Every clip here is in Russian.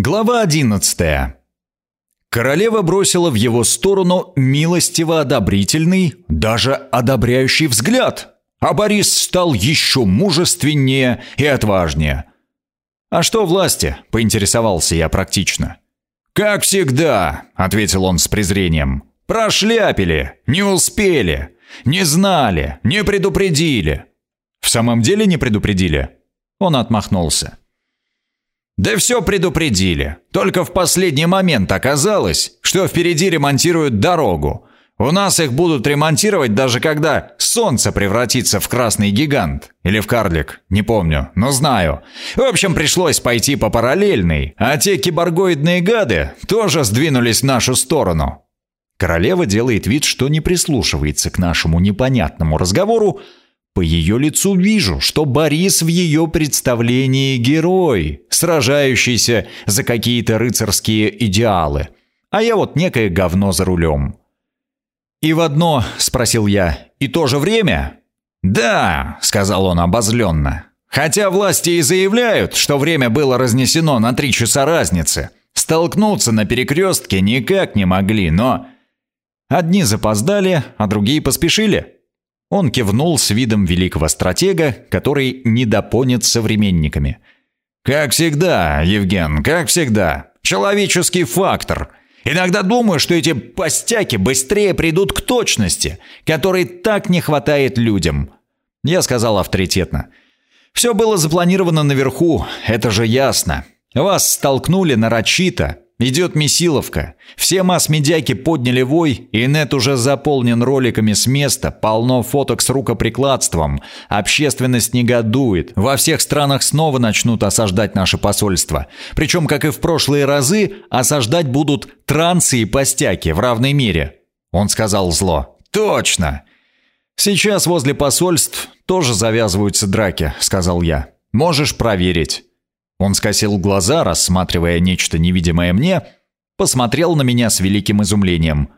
Глава 11. Королева бросила в его сторону милостиво одобрительный, даже одобряющий взгляд, а Борис стал еще мужественнее и отважнее. «А что власти?» – поинтересовался я практично. «Как всегда», – ответил он с презрением. «Прошляпили, не успели, не знали, не предупредили». «В самом деле не предупредили?» Он отмахнулся. Да все предупредили. Только в последний момент оказалось, что впереди ремонтируют дорогу. У нас их будут ремонтировать даже когда солнце превратится в красный гигант. Или в карлик, не помню, но знаю. В общем, пришлось пойти по параллельной, а те киборгоидные гады тоже сдвинулись в нашу сторону. Королева делает вид, что не прислушивается к нашему непонятному разговору, по ее лицу вижу, что Борис в ее представлении герой, сражающийся за какие-то рыцарские идеалы. А я вот некое говно за рулем. «И в одно?» – спросил я. «И то же время?» «Да», – сказал он обозленно. «Хотя власти и заявляют, что время было разнесено на три часа разницы. Столкнуться на перекрестке никак не могли, но...» Одни запоздали, а другие поспешили. Он кивнул с видом великого стратега, который недопонят современниками. «Как всегда, Евген, как всегда. Человеческий фактор. Иногда думаю, что эти постяки быстрее придут к точности, которой так не хватает людям». Я сказал авторитетно. «Все было запланировано наверху, это же ясно. Вас столкнули нарочито, Идет Месиловка. Все масс-медиаки подняли вой, и нет уже заполнен роликами с места, полно фоток с рукоприкладством. Общественность негодует. Во всех странах снова начнут осаждать наше посольство. Причем, как и в прошлые разы, осаждать будут трансы и постяки в равной мере. Он сказал зло. «Точно!» «Сейчас возле посольств тоже завязываются драки», — сказал я. «Можешь проверить». Он скосил глаза, рассматривая нечто невидимое мне, посмотрел на меня с великим изумлением.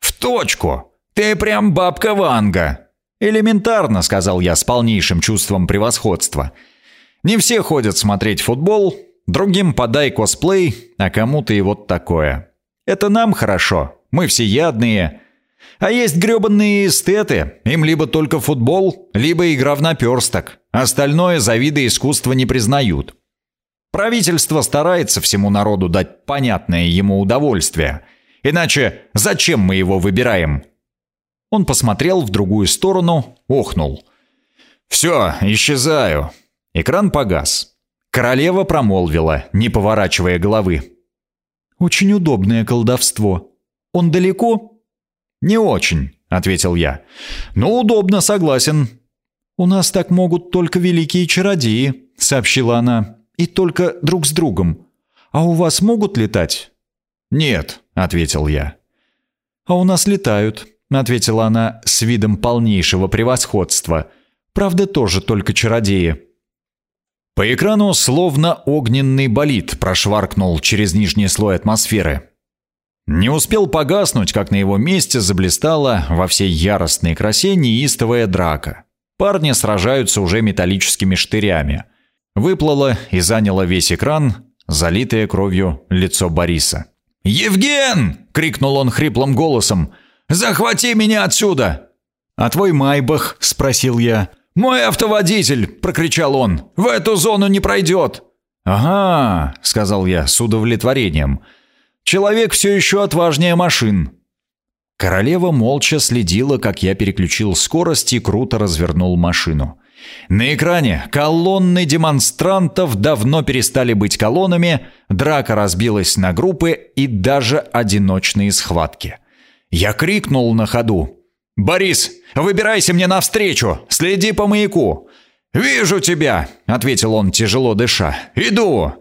«В точку! Ты прям бабка Ванга!» «Элементарно», — сказал я с полнейшим чувством превосходства. «Не все ходят смотреть футбол, другим подай косплей, а кому-то и вот такое. Это нам хорошо, мы всеядные. А есть грёбаные эстеты, им либо только футбол, либо игра в наперсток. Остальное за виды искусства не признают. Правительство старается всему народу дать понятное ему удовольствие. Иначе зачем мы его выбираем? Он посмотрел в другую сторону, охнул. «Все, исчезаю». Экран погас. Королева промолвила, не поворачивая головы. «Очень удобное колдовство. Он далеко?» «Не очень», — ответил я. «Но удобно, согласен». «У нас так могут только великие чародеи», — сообщила она и только друг с другом. А у вас могут летать?» «Нет», — ответил я. «А у нас летают», — ответила она с видом полнейшего превосходства. «Правда, тоже только чародеи». По экрану словно огненный болид прошваркнул через нижний слой атмосферы. Не успел погаснуть, как на его месте заблистала во всей яростной красе неистовая драка. Парни сражаются уже металлическими штырями — Выплыло и заняло весь экран, залитое кровью лицо Бориса. «Евген!» — крикнул он хриплым голосом. «Захвати меня отсюда!» «А твой Майбах?» — спросил я. «Мой автоводитель!» — прокричал он. «В эту зону не пройдет!» «Ага!» — сказал я с удовлетворением. «Человек все еще отважнее машин!» Королева молча следила, как я переключил скорость и круто развернул машину. На экране колонны демонстрантов давно перестали быть колоннами, драка разбилась на группы и даже одиночные схватки. Я крикнул на ходу. «Борис, выбирайся мне навстречу! Следи по маяку!» «Вижу тебя!» — ответил он, тяжело дыша. «Иду!»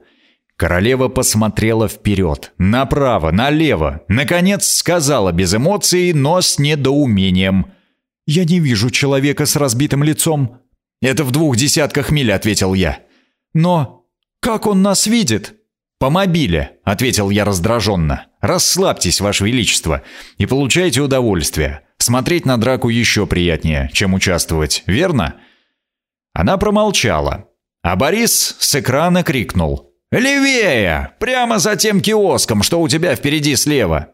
Королева посмотрела вперед, направо, налево. Наконец сказала без эмоций, но с недоумением. «Я не вижу человека с разбитым лицом. «Это в двух десятках миль», — ответил я. «Но как он нас видит?» «По мобиле», — ответил я раздраженно. «Расслабьтесь, Ваше Величество, и получайте удовольствие. Смотреть на драку еще приятнее, чем участвовать, верно?» Она промолчала, а Борис с экрана крикнул. «Левее! Прямо за тем киоском, что у тебя впереди слева!»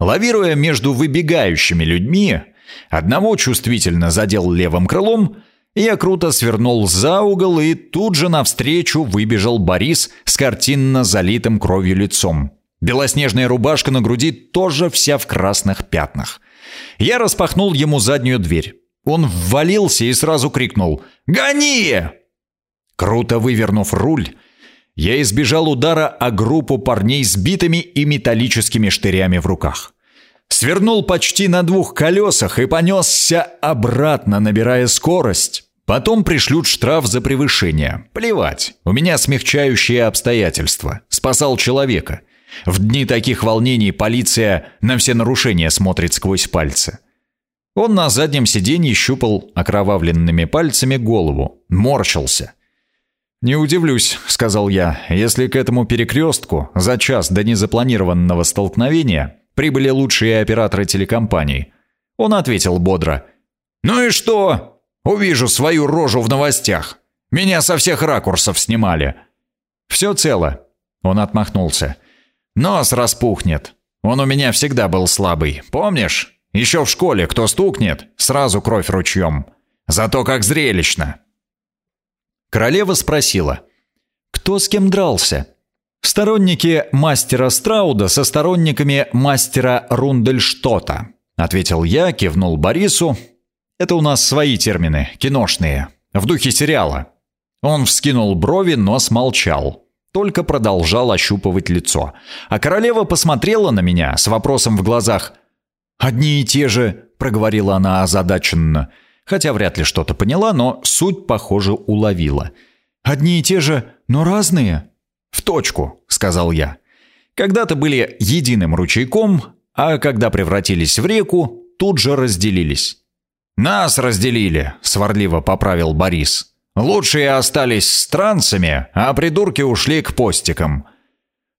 Лавируя между выбегающими людьми, одного чувствительно задел левым крылом, я круто свернул за угол, и тут же навстречу выбежал Борис с картинно залитым кровью лицом. Белоснежная рубашка на груди тоже вся в красных пятнах. Я распахнул ему заднюю дверь. Он ввалился и сразу крикнул «Гони!». Круто вывернув руль, я избежал удара о группу парней с битами и металлическими штырями в руках. Свернул почти на двух колесах и понесся обратно, набирая скорость. Потом пришлют штраф за превышение. Плевать, у меня смягчающие обстоятельства. Спасал человека. В дни таких волнений полиция на все нарушения смотрит сквозь пальцы. Он на заднем сиденье щупал окровавленными пальцами голову, морщился. «Не удивлюсь», — сказал я, — «если к этому перекрестку за час до незапланированного столкновения прибыли лучшие операторы телекомпаний». Он ответил бодро. «Ну и что? Увижу свою рожу в новостях. Меня со всех ракурсов снимали». «Все цело», — он отмахнулся. «Нос распухнет. Он у меня всегда был слабый, помнишь? Еще в школе кто стукнет, сразу кровь ручьем. Зато как зрелищно». Королева спросила, кто с кем дрался? «Сторонники мастера Страуда со сторонниками мастера Рундельштота», ответил я, кивнул Борису. «Это у нас свои термины, киношные, в духе сериала». Он вскинул брови, но смолчал, только продолжал ощупывать лицо. А королева посмотрела на меня с вопросом в глазах. «Одни и те же», — проговорила она озадаченно, хотя вряд ли что-то поняла, но суть, похоже, уловила. «Одни и те же, но разные?» «В точку», — сказал я. «Когда-то были единым ручейком, а когда превратились в реку, тут же разделились». «Нас разделили», — сварливо поправил Борис. «Лучшие остались странцами, а придурки ушли к постикам».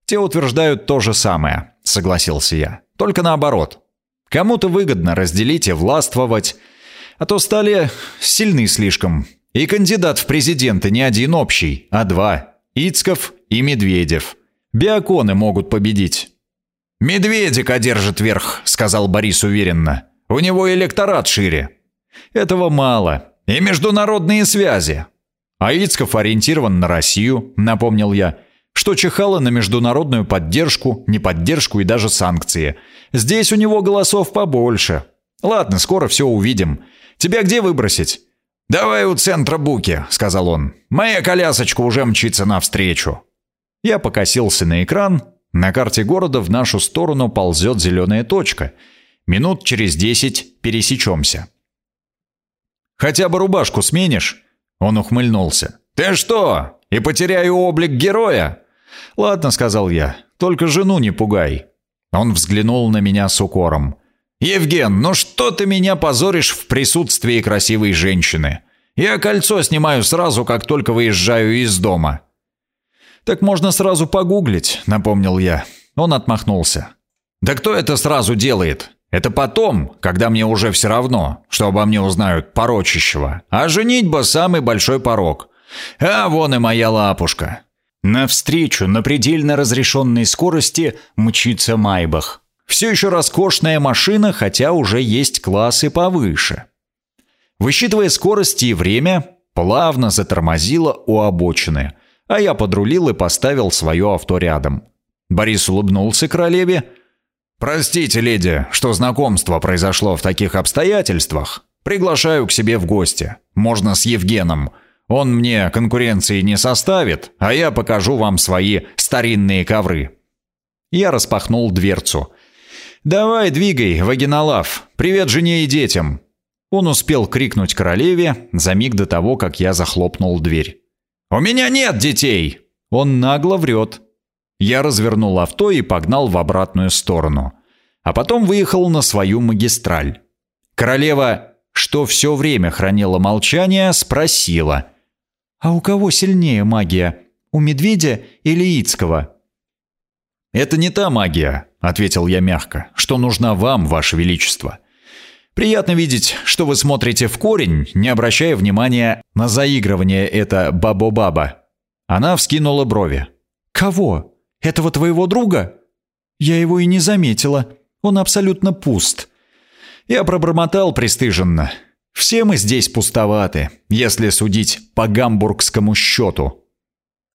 «Те утверждают то же самое», — согласился я. «Только наоборот. Кому-то выгодно разделить и властвовать, а то стали сильны слишком. И кандидат в президенты не один общий, а два. Ицков и Медведев. Биоконы могут победить. «Медведик одержит верх», — сказал Борис уверенно. «У него электорат шире». «Этого мало. И международные связи». А Ицков ориентирован на Россию, напомнил я, что чихало на международную поддержку, неподдержку и даже санкции. Здесь у него голосов побольше. Ладно, скоро все увидим. Тебя где выбросить? «Давай у центра Буки», — сказал он. «Моя колясочка уже мчится навстречу». Я покосился на экран. На карте города в нашу сторону ползет зеленая точка. Минут через десять пересечемся. «Хотя бы рубашку сменишь?» Он ухмыльнулся. «Ты что, и потеряю облик героя?» «Ладно», — сказал я, — «только жену не пугай». Он взглянул на меня с укором. «Евген, ну что ты меня позоришь в присутствии красивой женщины? Я кольцо снимаю сразу, как только выезжаю из дома». «Так можно сразу погуглить», — напомнил я. Он отмахнулся. «Да кто это сразу делает? Это потом, когда мне уже все равно, что обо мне узнают порочащего. А женитьба — самый большой порог. А вон и моя лапушка». Навстречу на предельно разрешенной скорости мчится Майбах. Все еще роскошная машина, хотя уже есть классы повыше. Высчитывая скорость и время, плавно затормозила у обочины, а я подрулил и поставил свое авто рядом. Борис улыбнулся королеве. «Простите, леди, что знакомство произошло в таких обстоятельствах. Приглашаю к себе в гости. Можно с Евгеном. Он мне конкуренции не составит, а я покажу вам свои старинные ковры». Я распахнул дверцу – «Давай, двигай, вагиналав! Привет жене и детям!» Он успел крикнуть королеве за миг до того, как я захлопнул дверь. «У меня нет детей!» Он нагло врет. Я развернул авто и погнал в обратную сторону. А потом выехал на свою магистраль. Королева, что все время хранила молчание, спросила. «А у кого сильнее магия? У медведя или Ицкого?» «Это не та магия», — ответил я мягко, — «что нужна вам, ваше величество. Приятно видеть, что вы смотрите в корень, не обращая внимания на заигрывание это бабо-баба. Она вскинула брови. «Кого? Этого твоего друга?» «Я его и не заметила. Он абсолютно пуст». Я пробормотал пристыженно. «Все мы здесь пустоваты, если судить по гамбургскому счету».